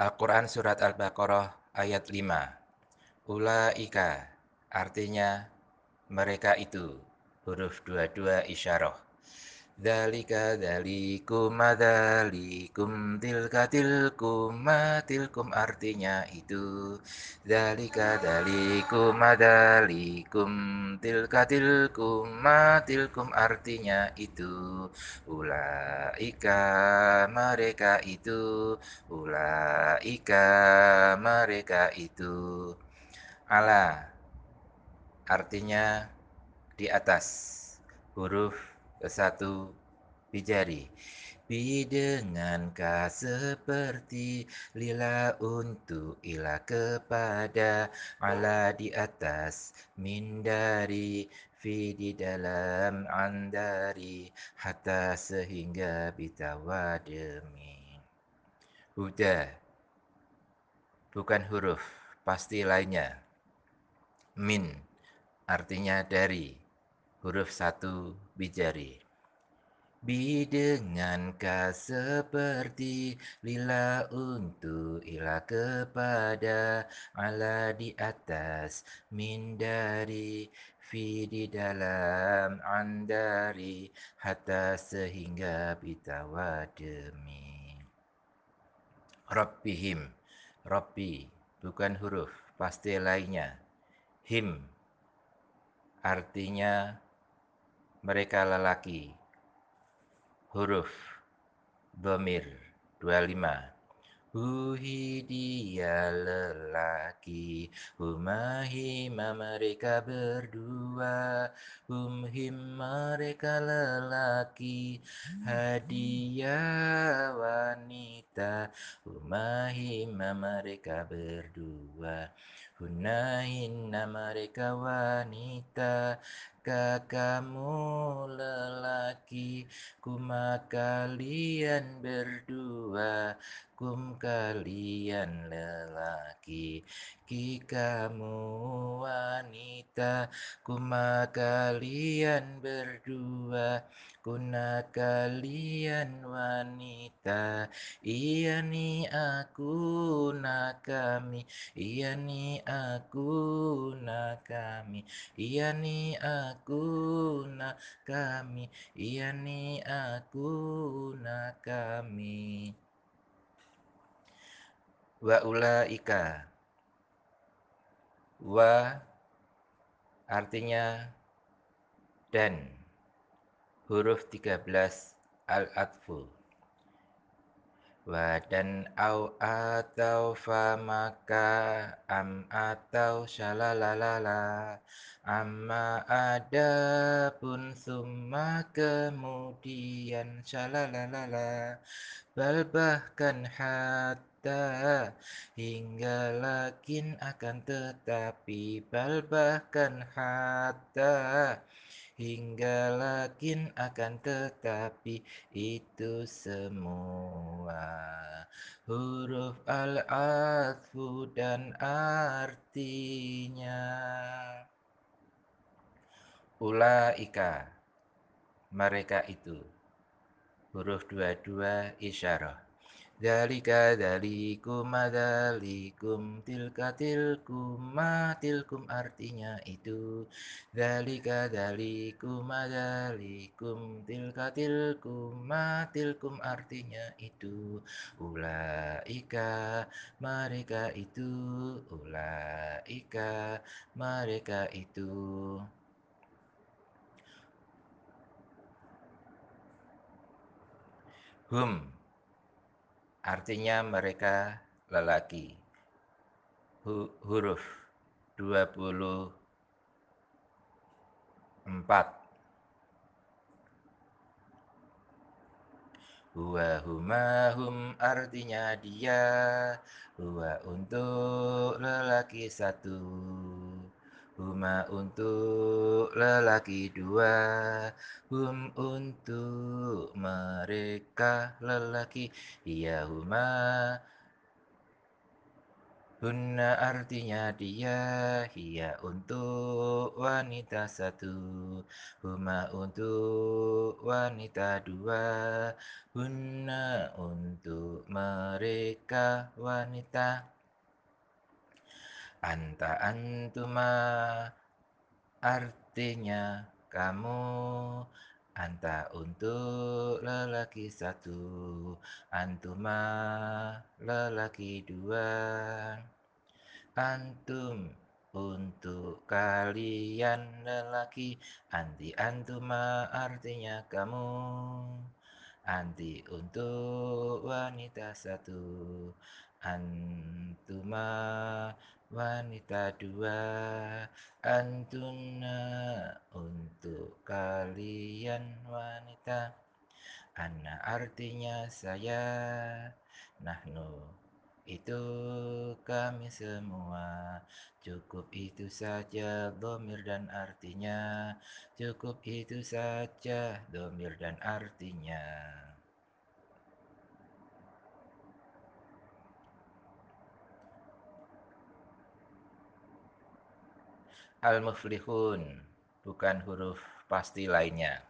Al-Quran Surat Al-Baqarah ayat 5 Ula'ika artinya mereka itu huruf dua-dua isyarah Dalika dalikum madalikum tilka tilkum. Matilkum artinya itu Dalika dalikum madalikum tilka tilkum. Matilkum artinya itu Ulaika mereka itu Ulaika mereka itu. Ala artinya di atas huruf satu bijari ka seperti lila untuk ila kepada ala di atas min dari fi di dalam andari hatta sehingga bitawa demi. Huda. Bukan huruf pasti lainnya. Min artinya dari huruf satu bijari. Bi dengan ka seperti lila untuk ila kepada ala di atas min dari fi di dalam andari hatta sehingga bitawa demi Rabbihim Rabbi bukan huruf pasti lainnya him artinya mereka lelaki. Huruf. Domir. 25 Huhi dia lelaki. Humahima mereka berdua. Humhim mereka lelaki. Hadiah wanita. Humahima mereka berdua Hunahinna mereka wanita Kakakmu lelaki. Kuma kalian berdua Kum kalian lelaki. Kikamu wanita Kuma kalian berdua Kuna kalian wanita Iya ni aku nak kami Iya ni aku nak kami Iya ni aku nak kami Iya ni aku nak kami. Wa ulaika. Wa artinya dan huruf 13 al-atfu. Wa dan au atau fa maka am atau shalalalala amma ada pun summa kemudian shalalalala bal bahkan hatta hingga lakin akan tetapi bal bahkan hatta hingga lakin akan tetapi itu semua. Huruf al-atfu dan artinya. Ulaika mereka itu. Huruf dua-dua isyarah Dalika dalikum madalikum tilka tilkum ma tilkum artinya itu. Dalika dalikum madalikum tilka tilkum ma tilkum artinya itu. Ulaika mereka itu Ulaika mereka itu. Hum artinya mereka lelaki. Huruf 24 Huwa huma hum artinya dia. Huwa untuk lelaki satu Huma untuk lelaki dua Hum untuk mereka lelaki. Ia huma. Hunna artinya dia, hia untuk wanita satu, huma untuk wanita dua, hunna untuk mereka wanita Anta antuma artinya kamu. Anta untuk lelaki satu Antuma lelaki dua. Antum untuk kalian lelaki Anti antuma artinya kamu. Anti untuk wanita satu Antuma wanita dua Antuna untuk kalian wanita. Ana artinya saya Nahnu itu kami semua. Cukup itu saja domir dan artinya Cukup itu saja domir dan artinya Al-muflihun bukan huruf pasti lainnya